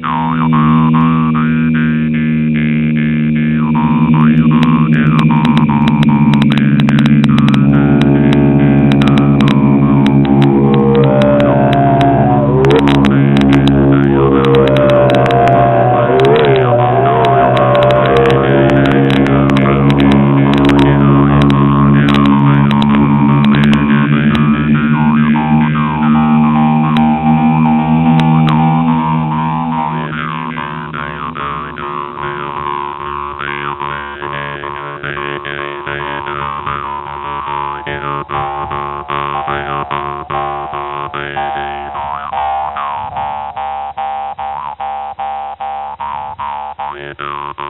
No, no. Yeah.